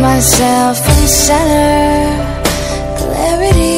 myself in center. Clarity.